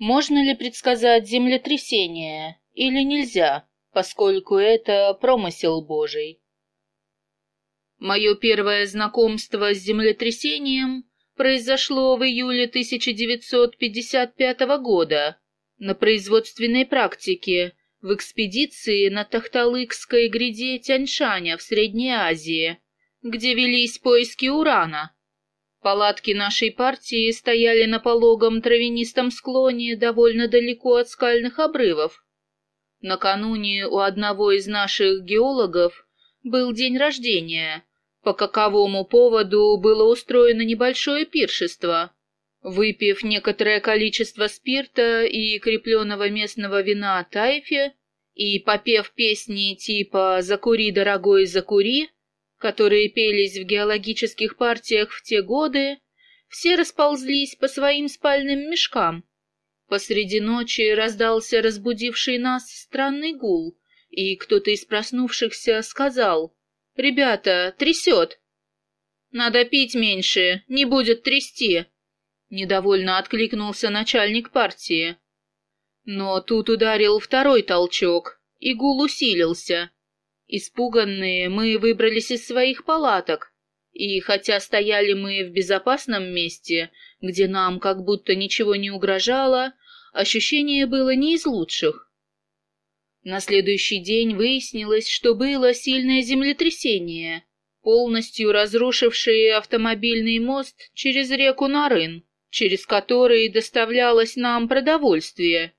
Можно ли предсказать землетрясение или нельзя, поскольку это промысел Божий? Мое первое знакомство с землетрясением произошло в июле 1955 года на производственной практике в экспедиции на Тахталыкской гряде Тяньшаня в Средней Азии, где велись поиски урана. Палатки нашей партии стояли на пологом травянистом склоне довольно далеко от скальных обрывов. Накануне у одного из наших геологов был день рождения, по каковому поводу было устроено небольшое пиршество. Выпив некоторое количество спирта и крепленного местного вина тайфе и попев песни типа «Закури, дорогой, закури», которые пелись в геологических партиях в те годы, все расползлись по своим спальным мешкам. Посреди ночи раздался разбудивший нас странный гул, и кто-то из проснувшихся сказал «Ребята, трясет!» «Надо пить меньше, не будет трясти!» Недовольно откликнулся начальник партии. Но тут ударил второй толчок, и гул усилился. Испуганные, мы выбрались из своих палаток, и хотя стояли мы в безопасном месте, где нам как будто ничего не угрожало, ощущение было не из лучших. На следующий день выяснилось, что было сильное землетрясение, полностью разрушившее автомобильный мост через реку Нарын, через который доставлялось нам продовольствие.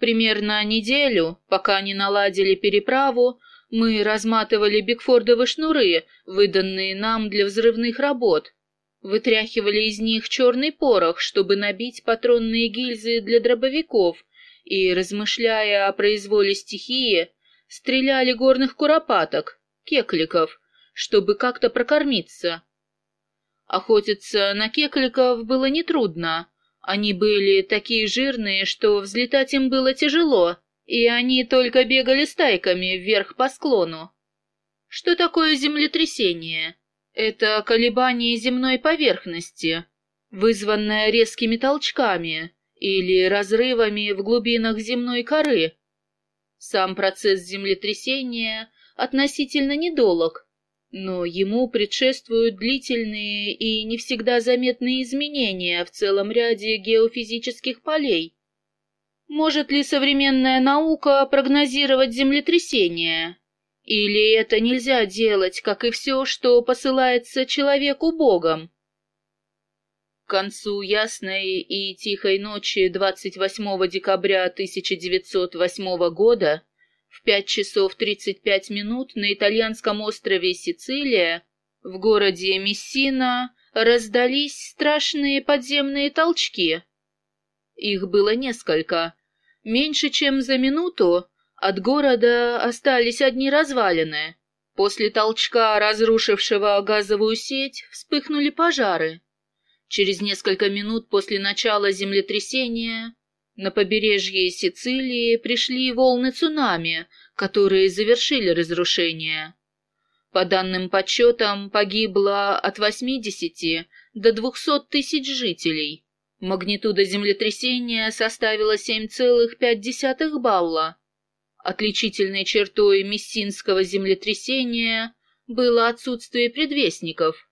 Примерно неделю, пока не наладили переправу, мы разматывали бигфордовы шнуры, выданные нам для взрывных работ. Вытряхивали из них черный порох, чтобы набить патронные гильзы для дробовиков, и, размышляя о произволе стихии, стреляли горных куропаток, кекликов, чтобы как-то прокормиться. Охотиться на кекликов было нетрудно. Они были такие жирные, что взлетать им было тяжело, и они только бегали стайками вверх по склону. Что такое землетрясение? Это колебание земной поверхности, вызванное резкими толчками или разрывами в глубинах земной коры. Сам процесс землетрясения относительно недолг, но ему предшествуют длительные и не всегда заметные изменения в целом ряде геофизических полей. Может ли современная наука прогнозировать землетрясения? Или это нельзя делать, как и все, что посылается человеку Богом? К концу ясной и тихой ночи 28 декабря 1908 года в 5 часов 35 минут на итальянском острове Сицилия в городе Мессина раздались страшные подземные толчки. Их было несколько, Меньше чем за минуту от города остались одни развалины. После толчка, разрушившего газовую сеть, вспыхнули пожары. Через несколько минут после начала землетрясения на побережье Сицилии пришли волны цунами, которые завершили разрушение. По данным подсчетам, погибло от 80 до 200 тысяч жителей. Магнитуда землетрясения составила 7,5 балла. Отличительной чертой мессинского землетрясения было отсутствие предвестников.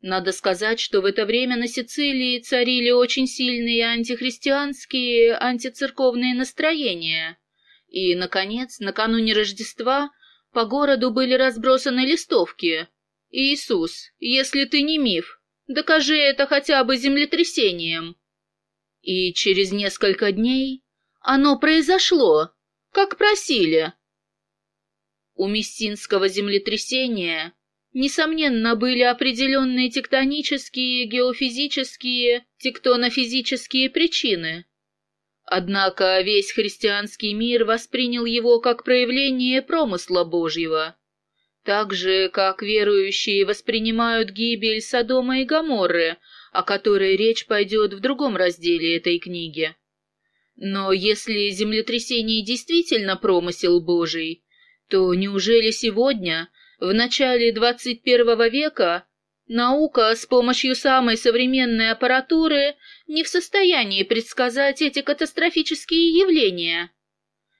Надо сказать, что в это время на Сицилии царили очень сильные антихристианские, антицерковные настроения. И, наконец, накануне Рождества по городу были разбросаны листовки. «Иисус, если ты не миф, докажи это хотя бы землетрясением». И через несколько дней оно произошло, как просили. У Мессинского землетрясения, несомненно, были определенные тектонические, геофизические, тектонофизические причины. Однако весь христианский мир воспринял его как проявление промысла Божьего, так же, как верующие воспринимают гибель Содома и Гоморры – о которой речь пойдет в другом разделе этой книги. Но если землетрясение действительно промысел Божий, то неужели сегодня, в начале 21 века, Наука с помощью самой современной аппаратуры не в состоянии предсказать эти катастрофические явления.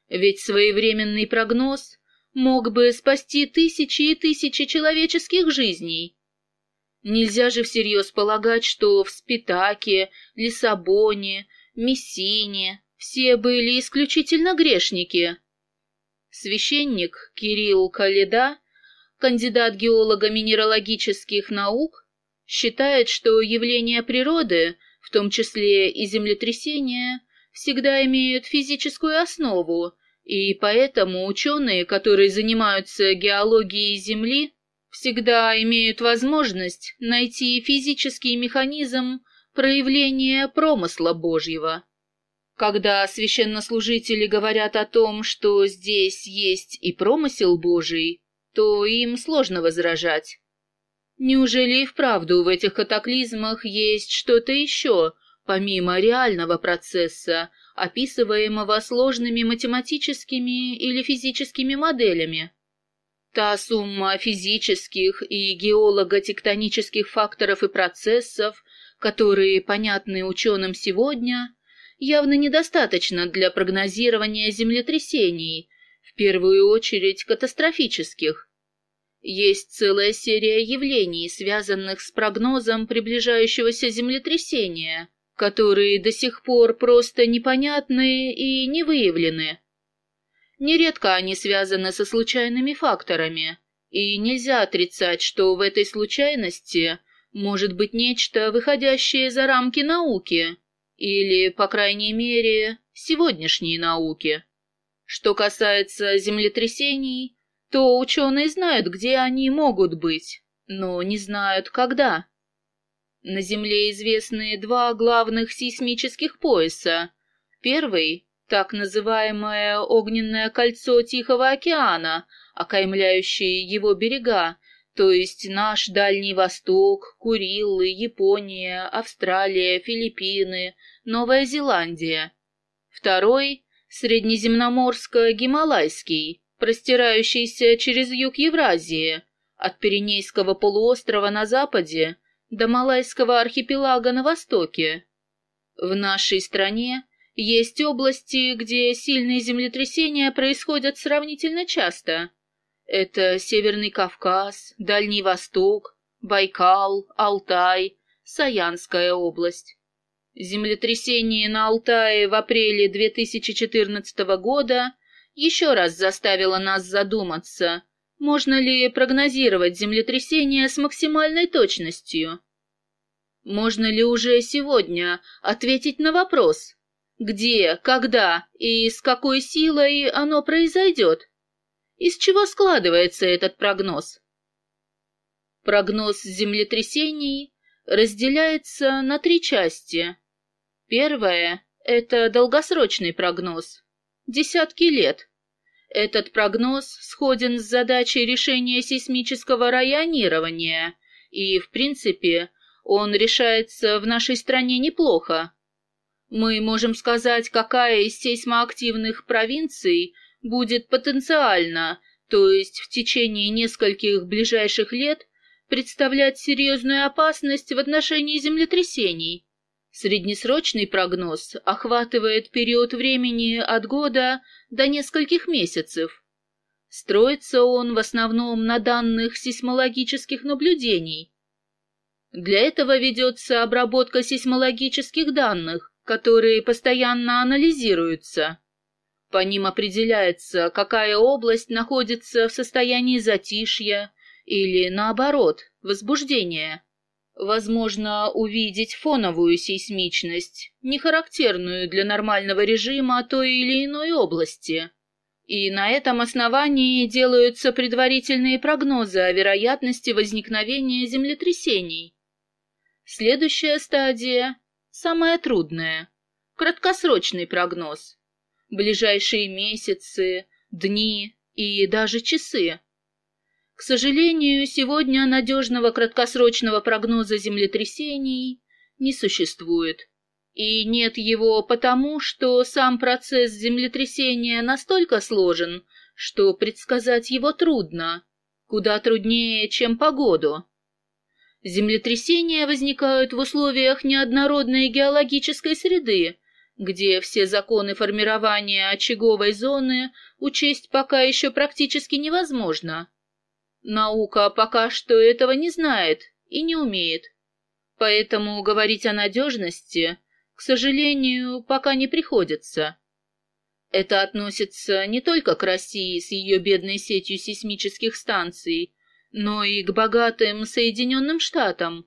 Ведь своевременный прогноз мог бы спасти тысячи и тысячи человеческих жизней. Нельзя же всерьез полагать, что в Спитаке, Лиссабоне, Мессине все были исключительно грешники. Священник Кирилл Каледа, кандидат геолого-минералогических наук, считает, что явления природы, в том числе и землетрясения, всегда имеют физическую основу, и поэтому ученые, которые занимаются геологией Земли, всегда имеют возможность найти физический механизм проявления промысла Божьего. Когда священнослужители говорят о том, что здесь есть и промысел Божий, то им сложно возражать. Неужели и вправду в этих катаклизмах есть что-то еще, помимо реального процесса, описываемого сложными математическими или физическими моделями? Та сумма физических и геолого-тектонических факторов и процессов, которые понятны ученым сегодня, явно недостаточно для прогнозирования землетрясений, в первую очередь катастрофических. Есть целая серия явлений, связанных с прогнозом приближающегося землетрясения, которые до сих пор просто непонятны и не выявлены. Нередко они связаны со случайными факторами, и нельзя отрицать, что в этой случайности может быть нечто, выходящее за рамки науки, или, по крайней мере, сегодняшней науки. Что касается землетрясений, то ученые знают, где они могут быть, но не знают, когда. На Земле известны два главных сейсмических пояса. Первый — так называемое огненное кольцо Тихого океана, окаймляющее его берега, то есть наш Дальний Восток, Курилы, Япония, Австралия, Филиппины, Новая Зеландия. Второй — среднеземноморско-гималайский, простирающийся через юг Евразии, от Пиренейского полуострова на западе до Малайского архипелага на востоке. В нашей стране есть области, где сильные землетрясения происходят сравнительно часто — это Северный Кавказ, Дальний Восток, Байкал, Алтай, Саянская область. Землетрясение на Алтае в апреле 2014 года еще раз заставило нас задуматься, можно ли прогнозировать землетрясение с максимальной точностью. Можно ли уже сегодня ответить на вопрос, где, когда и с какой силой оно произойдет? Из чего складывается этот прогноз? Прогноз землетрясений разделяется на три части. Первая – это долгосрочный прогноз. Десятки лет. Этот прогноз сходен с задачей решения сейсмического районирования, и, в принципе, он решается в нашей стране неплохо. Мы можем сказать, какая из сейсмоактивных провинций будет потенциально, то есть в течение нескольких ближайших лет, представлять серьезную опасность в отношении землетрясений. Среднесрочный прогноз охватывает период времени от года до нескольких месяцев. Строится он в основном на данных сейсмологических наблюдений. Для этого ведется обработка сейсмологических данных, которые постоянно анализируются. По ним определяется, какая область находится в состоянии затишья или, наоборот, возбуждения. Возможно увидеть фоновую сейсмичность, не характерную для нормального режима той или иной области. И на этом основании делаются предварительные прогнозы о вероятности возникновения землетрясений. Следующая стадия, самая трудная, краткосрочный прогноз ближайшие месяцы, дни и даже часы. К сожалению, сегодня надежного краткосрочного прогноза землетрясений не существует. И нет его потому, что сам процесс землетрясения настолько сложен, что предсказать его трудно, куда труднее, чем погоду. Землетрясения возникают в условиях неоднородной геологической среды, где все законы формирования очаговой зоны учесть пока еще практически невозможно. Наука пока что этого не знает и не умеет. Поэтому говорить о надежности, к сожалению, пока не приходится. Это относится не только к России с ее бедной сетью сейсмических станций, но и к богатым Соединенным Штатам,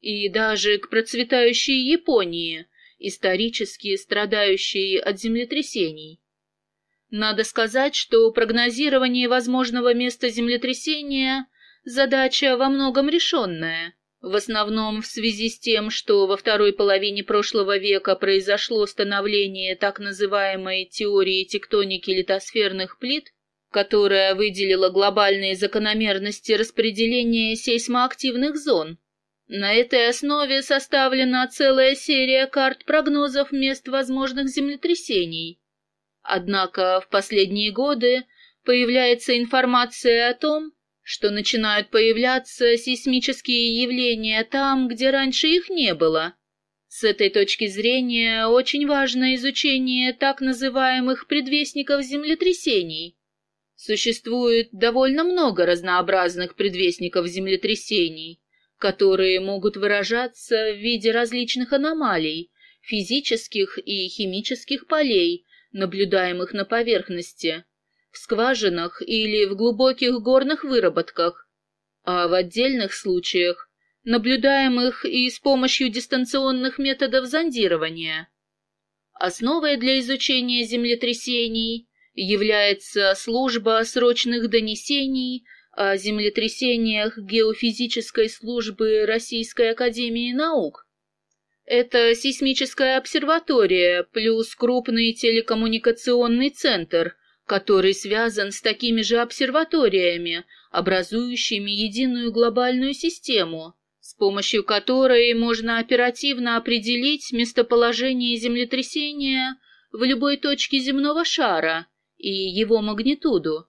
и даже к процветающей Японии, исторически страдающей от землетрясений. Надо сказать, что прогнозирование возможного места землетрясения – задача во многом решенная – в основном в связи с тем, что во второй половине прошлого века произошло становление так называемой теории тектоники литосферных плит, которая выделила глобальные закономерности распределения сейсмоактивных зон. На этой основе составлена целая серия карт прогнозов мест возможных землетрясений. Однако в последние годы появляется информация о том, что начинают появляться сейсмические явления там, где раньше их не было. С этой точки зрения очень важно изучение так называемых предвестников землетрясений. Существует довольно много разнообразных предвестников землетрясений, которые могут выражаться в виде различных аномалий, физических и химических полей, наблюдаемых на поверхности, в скважинах или в глубоких горных выработках, а в отдельных случаях, наблюдаемых и с помощью дистанционных методов зондирования. Основой для изучения землетрясений является служба срочных донесений о землетрясениях Геофизической службы Российской Академии Наук. Это сейсмическая обсерватория плюс крупный телекоммуникационный центр – который связан с такими же обсерваториями, образующими единую глобальную систему, с помощью которой можно оперативно определить местоположение землетрясения в любой точке земного шара и его магнитуду.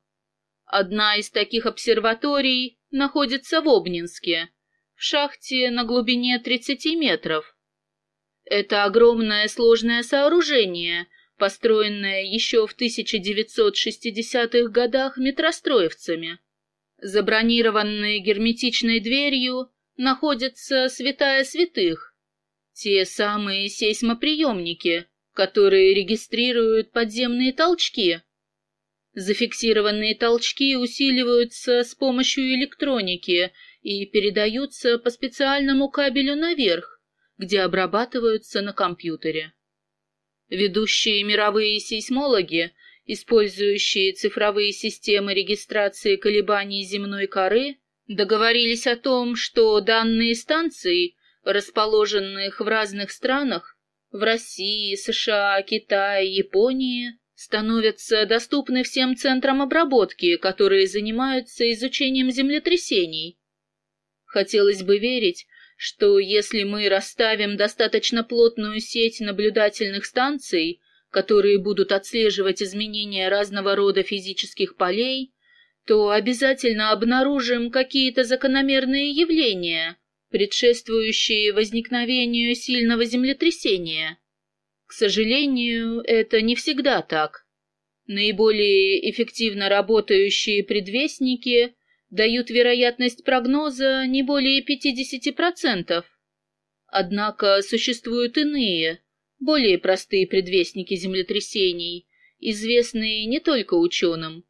Одна из таких обсерваторий находится в Обнинске, в шахте на глубине 30 метров. Это огромное сложное сооружение – построенная еще в 1960-х годах метростроевцами. За бронированной герметичной дверью находится святая святых, те самые сейсмоприемники, которые регистрируют подземные толчки. Зафиксированные толчки усиливаются с помощью электроники и передаются по специальному кабелю наверх, где обрабатываются на компьютере. Ведущие мировые сейсмологи, использующие цифровые системы регистрации колебаний земной коры, договорились о том, что данные станции, расположенных в разных странах, в России, США, Китае, Японии, становятся доступны всем центрам обработки, которые занимаются изучением землетрясений. Хотелось бы верить, что если мы расставим достаточно плотную сеть наблюдательных станций, которые будут отслеживать изменения разного рода физических полей, то обязательно обнаружим какие-то закономерные явления, предшествующие возникновению сильного землетрясения. К сожалению, это не всегда так. Наиболее эффективно работающие предвестники дают вероятность прогноза не более 50%. Однако существуют иные, более простые предвестники землетрясений, известные не только ученым,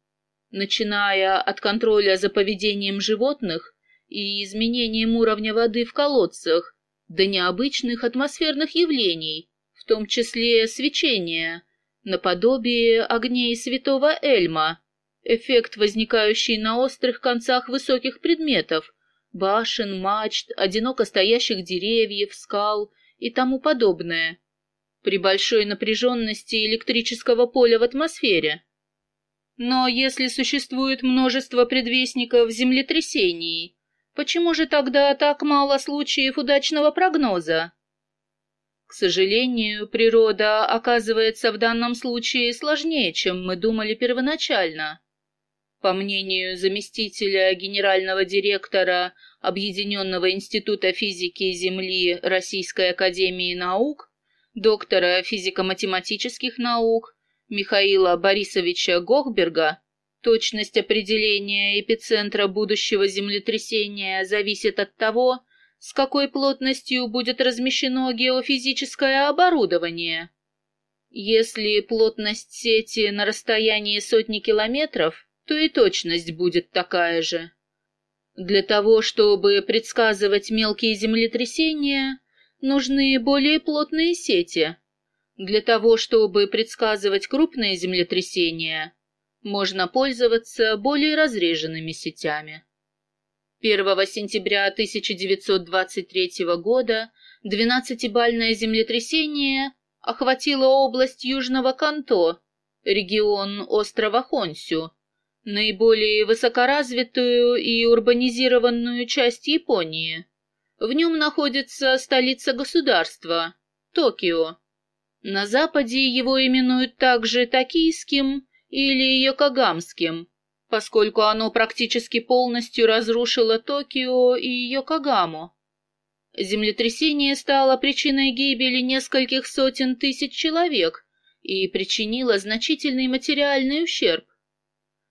начиная от контроля за поведением животных и изменением уровня воды в колодцах до необычных атмосферных явлений, в том числе свечения, наподобие огней святого Эльма, Эффект, возникающий на острых концах высоких предметов, башен, мачт, одиноко стоящих деревьев, скал и тому подобное, при большой напряженности электрического поля в атмосфере. Но если существует множество предвестников землетрясений, почему же тогда так мало случаев удачного прогноза? К сожалению, природа оказывается в данном случае сложнее, чем мы думали первоначально. По мнению заместителя генерального директора Объединенного института физики Земли Российской академии наук, доктора физико-математических наук Михаила Борисовича Гохберга, точность определения эпицентра будущего землетрясения зависит от того, с какой плотностью будет размещено геофизическое оборудование. Если плотность сети на расстоянии сотни километров, то и точность будет такая же. Для того, чтобы предсказывать мелкие землетрясения, нужны более плотные сети. Для того, чтобы предсказывать крупные землетрясения, можно пользоваться более разреженными сетями. 1 сентября 1923 года 12-бальное землетрясение охватило область Южного Канто, регион острова Хонсю, наиболее высокоразвитую и урбанизированную часть Японии. В нем находится столица государства – Токио. На западе его именуют также Токийским или Йокогамским, поскольку оно практически полностью разрушило Токио и Йокогаму. Землетрясение стало причиной гибели нескольких сотен тысяч человек и причинило значительный материальный ущерб.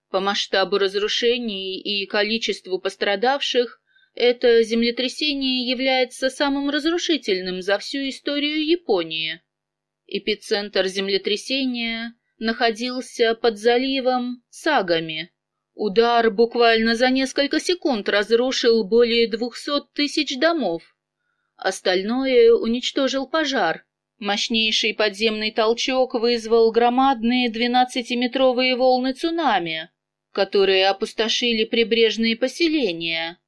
По масштабу разрушений и количеству пострадавших это землетрясение является самым разрушительным за всю историю Японии. Эпицентр землетрясения находился под заливом Сагами. Удар буквально за несколько секунд разрушил более двухсот тысяч домов. Остальное уничтожил пожар. Мощнейший подземный толчок вызвал громадные двенадцатиметровые волны цунами которые опустошили прибрежные поселения.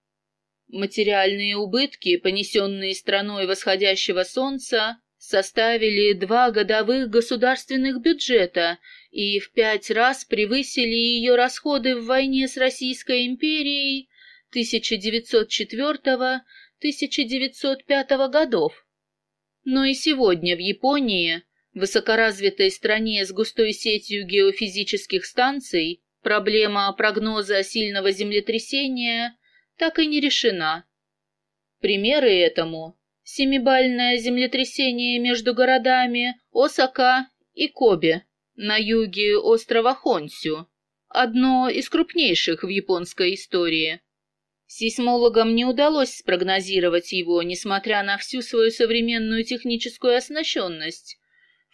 Материальные убытки, понесенные страной восходящего солнца, составили два годовых государственных бюджета и в пять раз превысили ее расходы в войне с Российской империей 1904-1905 годов. Но и сегодня в Японии, высокоразвитой стране с густой сетью геофизических станций, Проблема прогноза сильного землетрясения так и не решена. Примеры этому – семибальное землетрясение между городами Осака и Кобе на юге острова Хонсю, одно из крупнейших в японской истории. Сейсмологам не удалось спрогнозировать его, несмотря на всю свою современную техническую оснащенность,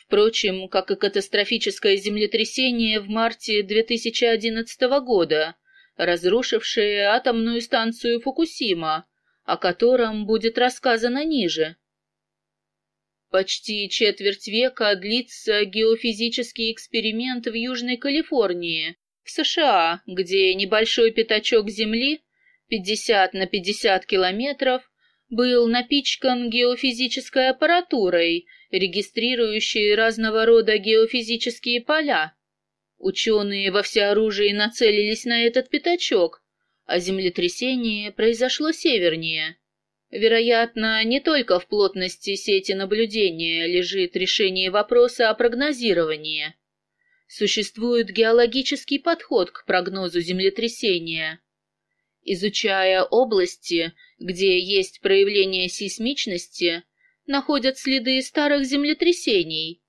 Впрочем, как и катастрофическое землетрясение в марте 2011 года, разрушившее атомную станцию Фукусима, о котором будет рассказано ниже. Почти четверть века длится геофизический эксперимент в Южной Калифорнии, в США, где небольшой пятачок Земли, 50 на 50 километров, был напичкан геофизической аппаратурой, регистрирующей разного рода геофизические поля. Ученые во всеоружии нацелились на этот пятачок, а землетрясение произошло севернее. Вероятно, не только в плотности сети наблюдения лежит решение вопроса о прогнозировании. Существует геологический подход к прогнозу землетрясения. Изучая области, где есть проявление сейсмичности, находят следы старых землетрясений.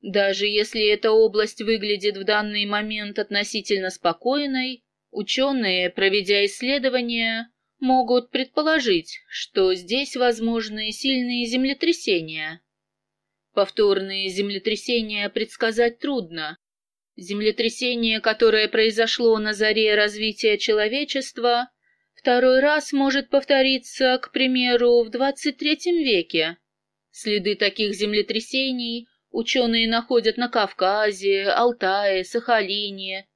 Даже если эта область выглядит в данный момент относительно спокойной, ученые, проведя исследования, могут предположить, что здесь возможны сильные землетрясения. Повторные землетрясения предсказать трудно. Землетрясение, которое произошло на заре развития человечества, Второй раз может повториться, к примеру, в 23 веке. Следы таких землетрясений ученые находят на Кавказе, Алтае, Сахалине,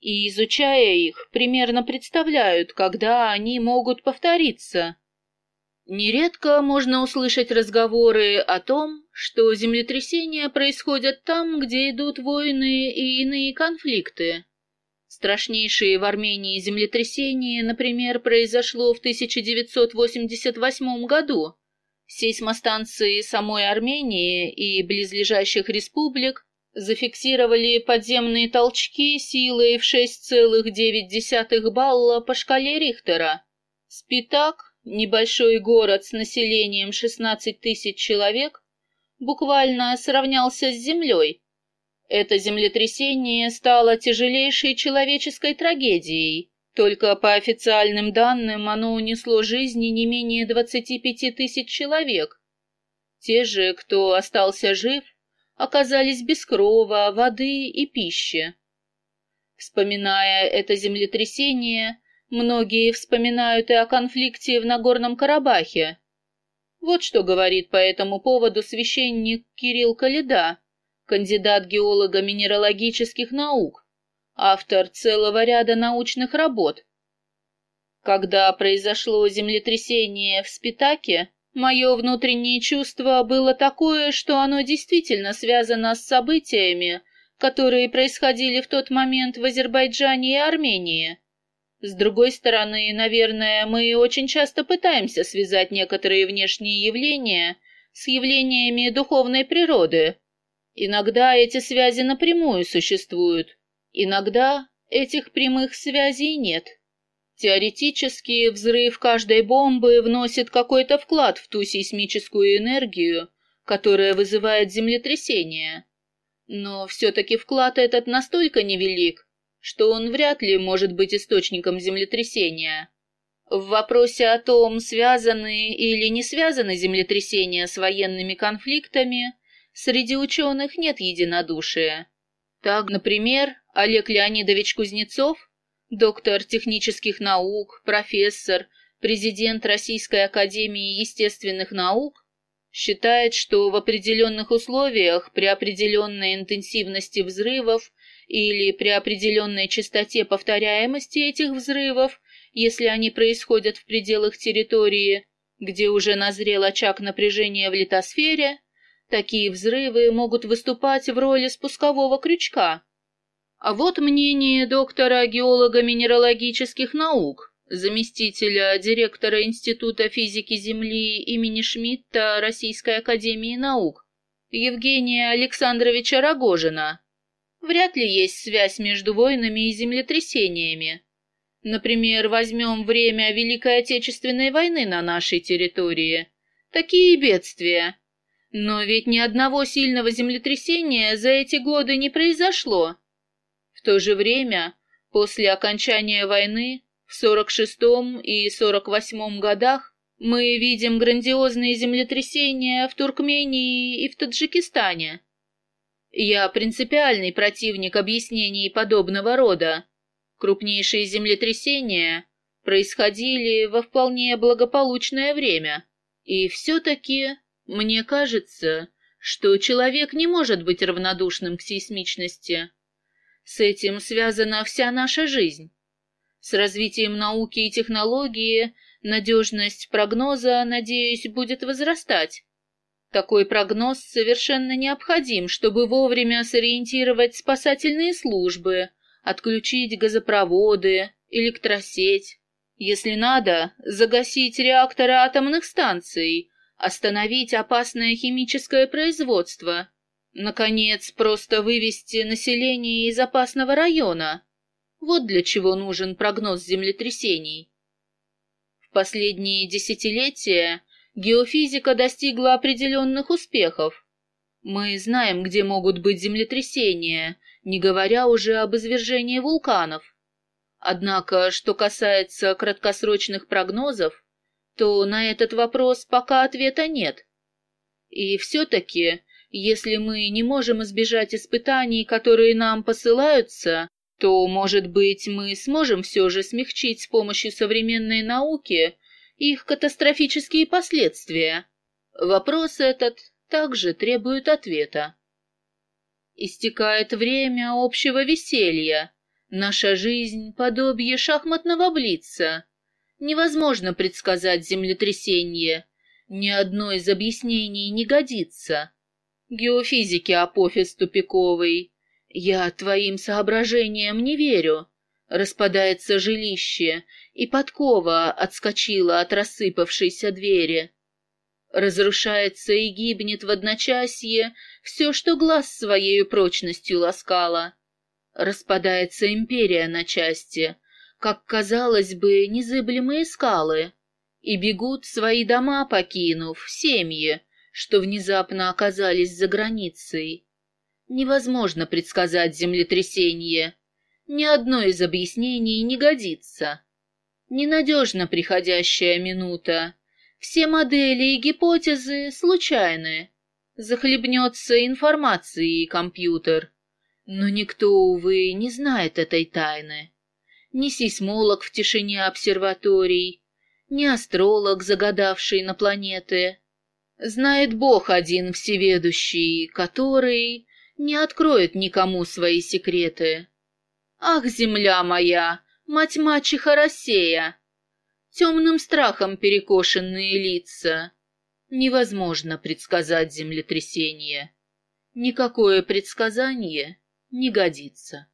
и, изучая их, примерно представляют, когда они могут повториться. Нередко можно услышать разговоры о том, что землетрясения происходят там, где идут войны и иные конфликты. Страшнейшее в Армении землетрясение, например, произошло в 1988 году. Сейсмостанции самой Армении и близлежащих республик зафиксировали подземные толчки силой в 6,9 балла по шкале Рихтера. Спитак, небольшой город с населением 16 тысяч человек, буквально сравнялся с землей. Это землетрясение стало тяжелейшей человеческой трагедией. Только по официальным данным оно унесло жизни не менее 25 тысяч человек. Те же, кто остался жив, оказались без крова, воды и пищи. Вспоминая это землетрясение, многие вспоминают и о конфликте в Нагорном Карабахе. Вот что говорит по этому поводу священник Кирилл Калида, кандидат геолога минералогических наук, автор целого ряда научных работ. Когда произошло землетрясение в Спитаке, Мое внутреннее чувство было такое, что оно действительно связано с событиями, которые происходили в тот момент в Азербайджане и Армении. С другой стороны, наверное, мы очень часто пытаемся связать некоторые внешние явления с явлениями духовной природы. Иногда эти связи напрямую существуют, иногда этих прямых связей нет. Теоретически взрыв каждой бомбы вносит какой-то вклад в ту сейсмическую энергию, которая вызывает землетрясение. Но все-таки вклад этот настолько невелик, что он вряд ли может быть источником землетрясения. В вопросе о том, связаны или не связаны землетрясения с военными конфликтами, среди ученых нет единодушия. Так, например, Олег Леонидович Кузнецов доктор технических наук, профессор, президент Российской академии естественных наук, считает, что в определенных условиях при определенной интенсивности взрывов или при определенной частоте повторяемости этих взрывов, если они происходят в пределах территории, где уже назрел очаг напряжения в литосфере, такие взрывы могут выступать в роли спускового крючка, а вот мнение доктора геолога минералогических наук, заместителя директора Института физики Земли имени Шмидта Российской академии наук, Евгения Александровича Рогожина. Вряд ли есть связь между войнами и землетрясениями. Например, возьмем время Великой Отечественной войны на нашей территории. Такие бедствия. Но ведь ни одного сильного землетрясения за эти годы не произошло. В то же время, после окончания войны, в 46-м и 48-м годах, мы видим грандиозные землетрясения в Туркмении и в Таджикистане. Я принципиальный противник объяснений подобного рода. Крупнейшие землетрясения происходили во вполне благополучное время. И все-таки, мне кажется, что человек не может быть равнодушным к сейсмичности. С этим связана вся наша жизнь. С развитием науки и технологии надежность прогноза, надеюсь, будет возрастать. Такой прогноз совершенно необходим, чтобы вовремя сориентировать спасательные службы, отключить газопроводы, электросеть. Если надо, загасить реакторы атомных станций, остановить опасное химическое производство Наконец, просто вывести население из опасного района. Вот для чего нужен прогноз землетрясений. В последние десятилетия геофизика достигла определенных успехов. Мы знаем, где могут быть землетрясения, не говоря уже об извержении вулканов. Однако, что касается краткосрочных прогнозов, то на этот вопрос пока ответа нет. И все-таки если мы не можем избежать испытаний, которые нам посылаются, то, может быть, мы сможем все же смягчить с помощью современной науки их катастрофические последствия. Вопрос этот также требует ответа. Истекает время общего веселья. Наша жизнь — подобие шахматного блица. Невозможно предсказать землетрясение. Ни одно из объяснений не годится. Геофизики апофис тупиковый. Я твоим соображениям не верю. Распадается жилище, и подкова отскочила от рассыпавшейся двери. Разрушается и гибнет в одночасье все, что глаз своею прочностью ласкало. Распадается империя на части, как, казалось бы, незыблемые скалы, и бегут свои дома, покинув, семьи, что внезапно оказались за границей. Невозможно предсказать землетрясение. Ни одно из объяснений не годится. Ненадежна приходящая минута. Все модели и гипотезы случайны. Захлебнется информацией компьютер. Но никто, увы, не знает этой тайны. Ни сейсмолог в тишине обсерваторий, ни астролог, загадавший на планеты. Знает Бог один всеведущий, который не откроет никому свои секреты. Ах, земля моя, мать-мачеха Россия! Темным страхом перекошенные лица. Невозможно предсказать землетрясение. Никакое предсказание не годится.